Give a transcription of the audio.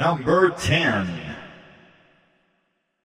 number 10.